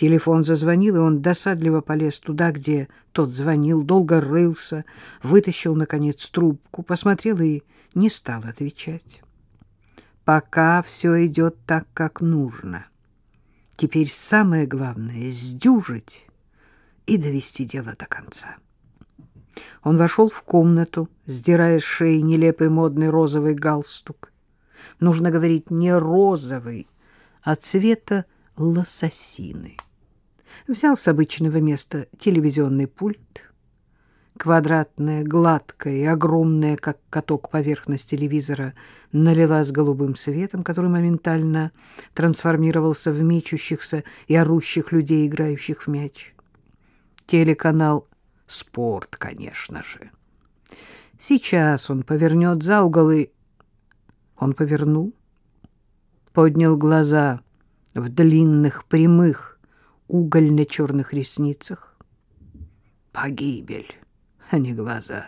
Телефон зазвонил, и он досадливо полез туда, где тот звонил, долго рылся, вытащил, наконец, трубку, посмотрел и не стал отвечать. Пока все идет так, как нужно. Теперь самое главное — сдюжить и довести дело до конца. Он вошел в комнату, сдирая с шеи нелепый модный розовый галстук. Нужно говорить не розовый, а цвета лососины взял с обычного места телевизионный пульт. Квадратная, гладкая и огромная, как каток, поверхность телевизора налилась голубым светом, который моментально трансформировался в мечущихся и орущих людей, играющих в мяч. Телеканал «Спорт», конечно же. Сейчас он повернет за угол и... Он повернул, поднял глаза в длинных, прямых, угольно-черных ресницах. Погибель, а не глаза.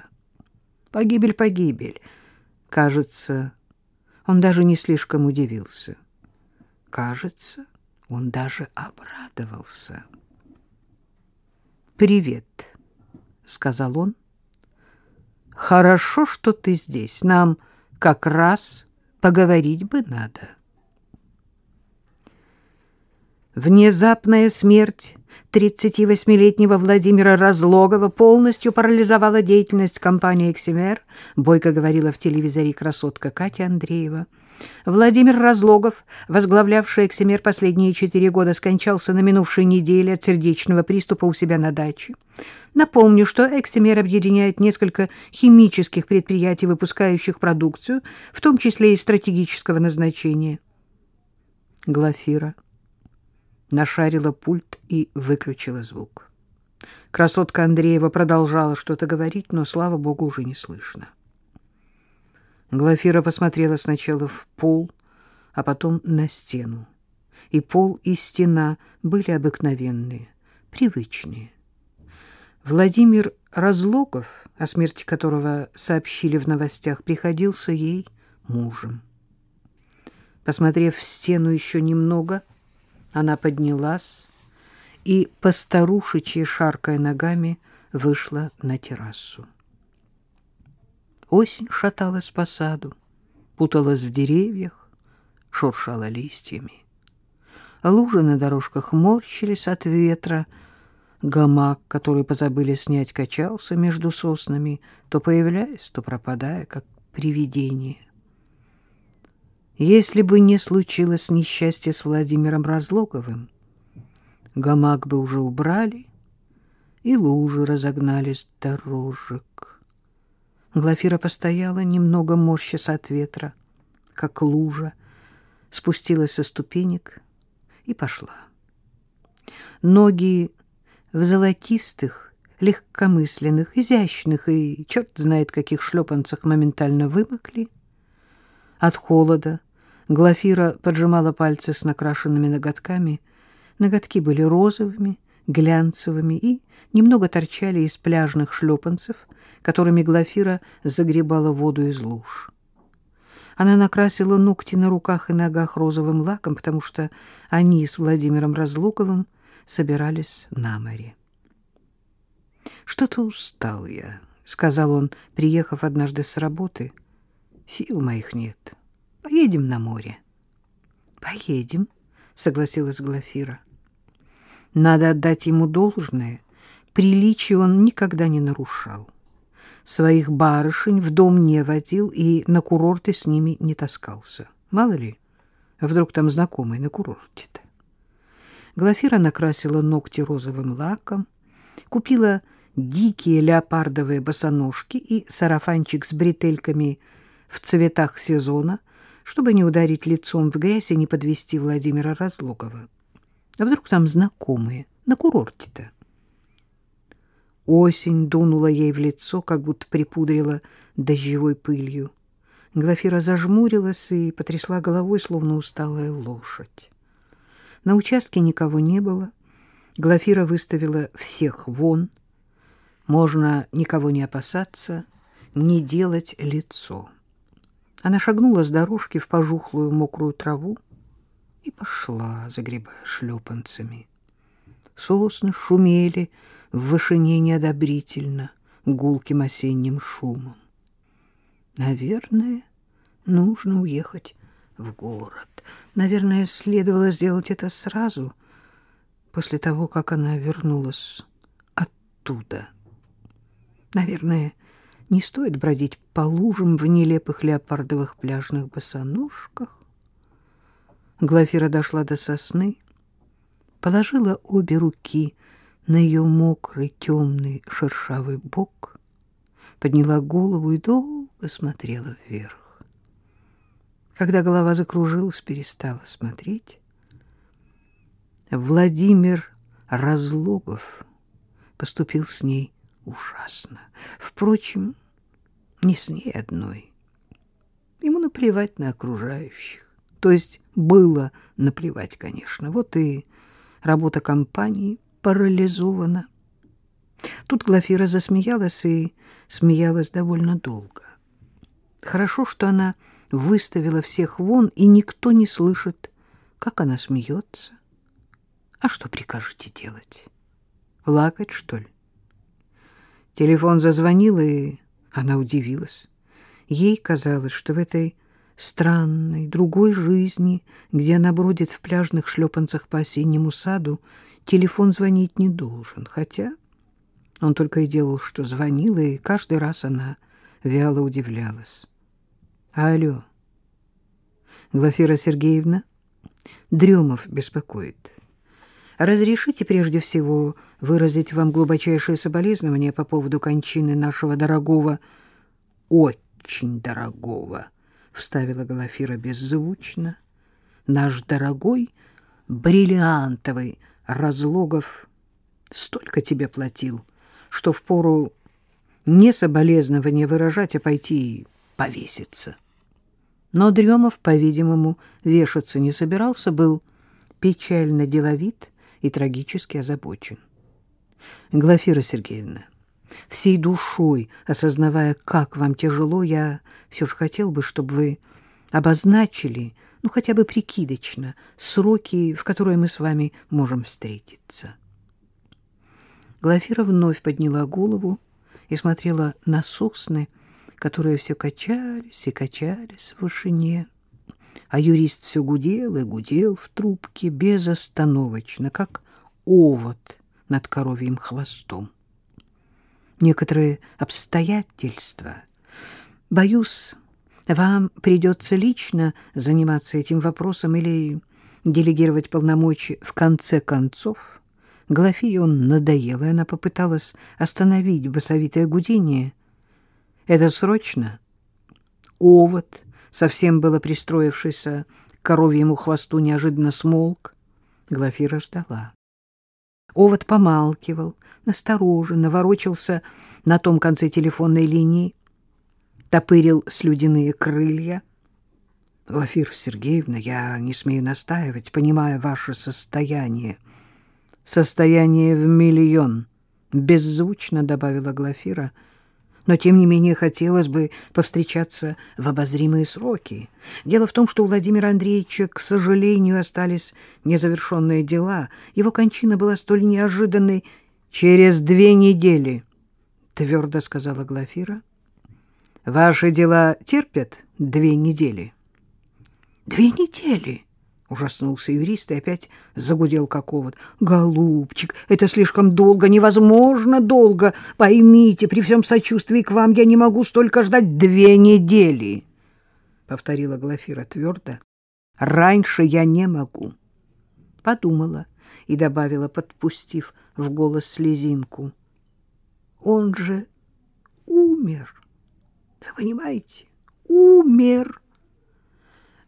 Погибель, погибель. Кажется, он даже не слишком удивился. Кажется, он даже обрадовался. «Привет», — сказал он. «Хорошо, что ты здесь. Нам как раз поговорить бы надо». Внезапная смерть 38-летнего Владимира Разлогова полностью парализовала деятельность компании «Эксимер», бойко говорила в телевизоре красотка Катя Андреева. Владимир Разлогов, возглавлявший «Эксимер» последние четыре года, скончался на минувшей неделе от сердечного приступа у себя на даче. Напомню, что «Эксимер» объединяет несколько химических предприятий, выпускающих продукцию, в том числе и стратегического назначения. Глафира нашарила пульт и выключила звук. Красотка Андреева продолжала что-то говорить, но, слава богу, уже не слышно. Глафира посмотрела сначала в пол, а потом на стену. И пол, и стена были обыкновенные, привычные. Владимир Разлогов, о смерти которого сообщили в новостях, приходился ей мужем. Посмотрев в стену еще немного, она поднялась и, постарушечьи шаркая ногами, вышла на террасу. Осень шаталась по саду, путалась в деревьях, шуршала листьями. Лужи на дорожках морщились от ветра, гамак, который позабыли снять, качался между соснами, то появляясь, то пропадая, как привидение. Если бы не случилось несчастье с Владимиром Разлоговым, гамак бы уже убрали, и лужи разогнали с дорожек. Глафира постояла, немного морщась от ветра, как лужа, спустилась со ступенек и пошла. Ноги в золотистых, легкомысленных, изящных и черт знает каких шлепанцах моментально вымокли. От холода Глафира поджимала пальцы с накрашенными ноготками. Ноготки были розовыми, глянцевыми и немного торчали из пляжных шлепанцев, которыми Глафира загребала воду из луж. Она накрасила ногти на руках и ногах розовым лаком, потому что они с Владимиром Разлуковым собирались на море. «Что-то устал я», — сказал он, приехав однажды с работы. «Сил моих нет». Поедем на море. Поедем, согласилась Глафира. Надо отдать ему должное. Приличие он никогда не нарушал. Своих барышень в дом не водил и на курорты с ними не таскался. Мало ли, вдруг там знакомый на курорте-то. Глафира накрасила ногти розовым лаком, купила дикие леопардовые босоножки и сарафанчик с бретельками в цветах сезона — чтобы не ударить лицом в грязь и не подвести Владимира Разлогова. А вдруг там знакомые, на курорте-то? Осень дунула ей в лицо, как будто припудрила дождевой пылью. Глафира зажмурилась и потрясла головой, словно усталая лошадь. На участке никого не было. Глафира выставила всех вон. Можно никого не опасаться, не делать лицо. Она шагнула с дорожки в пожухлую мокрую траву и пошла, загребая шлепанцами. Сосны шумели в вышине неодобрительно, гулким осенним шумом. Наверное, нужно уехать в город. Наверное, следовало сделать это сразу, после того, как она вернулась оттуда. Наверное, не стоит бродить по лужам в нелепых леопардовых пляжных босоножках. Глафира дошла до сосны, положила обе руки на ее мокрый, темный, шершавый бок, подняла голову и долго смотрела вверх. Когда голова закружилась, перестала смотреть. Владимир Разлогов поступил с ней ужасно. Впрочем, не с ней одной. Ему наплевать на окружающих. То есть было наплевать, конечно. Вот и работа компании парализована. Тут Глафира засмеялась и смеялась довольно долго. Хорошо, что она выставила всех вон, и никто не слышит, как она смеется. А что прикажете делать? Плакать, что ли? Телефон зазвонил, и она удивилась. Ей казалось, что в этой странной, другой жизни, где она бродит в пляжных шлепанцах по осеннему саду, телефон звонить не должен, хотя он только и делал, что звонил, и каждый раз она вяло удивлялась. Алло. Глафира Сергеевна, Дремов беспокоит. Разрешите прежде всего выразить вам глубочайшее соболезнование по поводу кончины нашего дорогого, очень дорогого, вставила Глафира беззвучно. Наш дорогой бриллиантовый Разлогов столько тебе платил, что впору не соболезнование выражать, а пойти повеситься. Но Дремов, по-видимому, вешаться не собирался, был печально деловит и трагически озабочен. Глафира Сергеевна, всей душой, осознавая, как вам тяжело, я все же хотел бы, чтобы вы обозначили, ну, хотя бы прикидочно, сроки, в которые мы с вами можем встретиться. Глафира вновь подняла голову и смотрела на сосны, которые все качались и качались в вышине, а юрист все гудел и гудел в трубке безостановочно, как овод над коровьим хвостом. Некоторые обстоятельства, боюсь, вам придется лично заниматься этим вопросом или делегировать полномочия в конце концов. Глафире он надоел, и она попыталась остановить басовитое гудение — это срочно? Овод, совсем было пристроившийся к коровьему хвосту, неожиданно смолк. Глафира ждала. Овод помалкивал, настороженно ворочался на том конце телефонной линии, топырил слюдяные крылья. — Глафира Сергеевна, я не смею настаивать, понимая ваше состояние. — Состояние в миллион, — беззвучно добавила Глафира, — но, тем не менее, хотелось бы повстречаться в обозримые сроки. Дело в том, что у Владимира Андреевича, к сожалению, остались незавершенные дела. Его кончина была столь неожиданной через две недели, — твердо сказала Глафира. — Ваши дела терпят две недели? — Две недели? — Ужаснулся юрист и опять загудел как овод. «Голубчик, это слишком долго, невозможно долго. Поймите, при всем сочувствии к вам я не могу столько ждать две недели», — повторила Глафира твердо. «Раньше я не могу». Подумала и добавила, подпустив в голос слезинку. «Он же умер. Вы понимаете? Умер».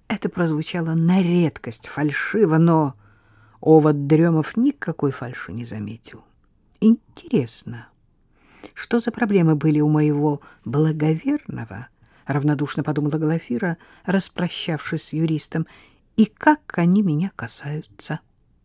Это прозвучало на редкость фальшиво, но овод Дремов никакой фальши не заметил. Интересно, что за проблемы были у моего благоверного, равнодушно подумала Глафира, распрощавшись с юристом, и как они меня касаются.